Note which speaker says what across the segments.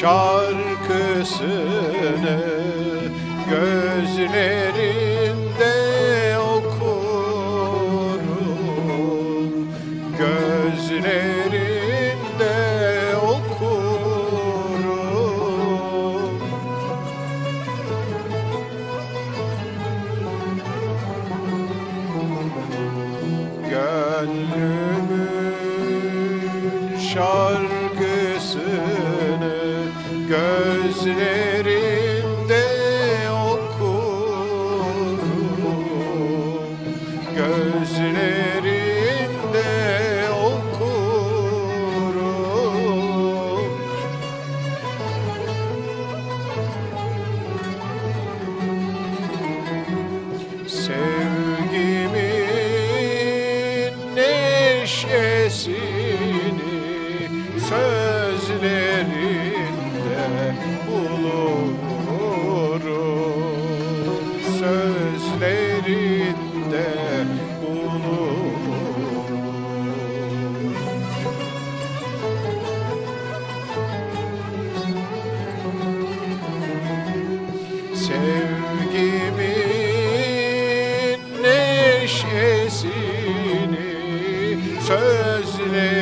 Speaker 1: şarkısını gözlerinde okurum. Gözlerinde okurum. Gönlümün şarkısını gözlerinde okurum. Gözlerinde okurum. Sevgimin neşesini sözlerinde bulurum Sözlerinde bulurum Sevgimin neşesini sözlerinde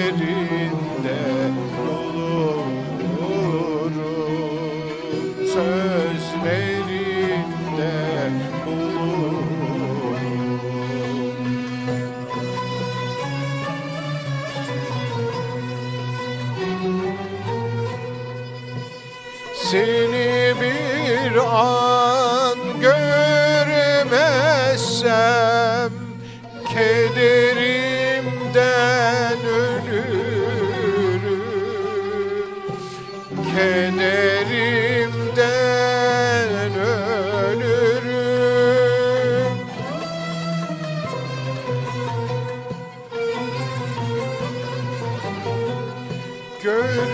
Speaker 1: Sözlerinde bulurum Seni bir an görmezsem kederimden ölürüm. Kederimden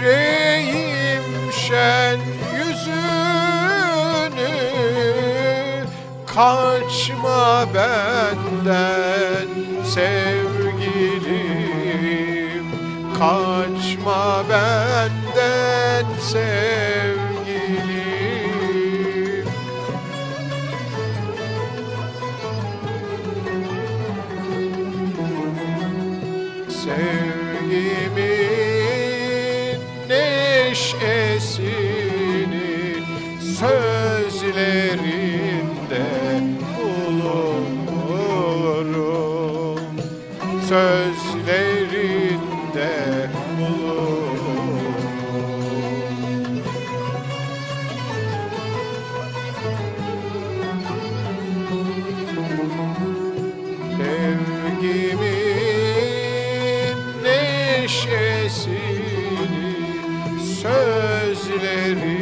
Speaker 1: Göreyim şen yüzünü Kaçma benden sevgilim. Kaçma benden sevgilim. Sevgimin neşesini sözleri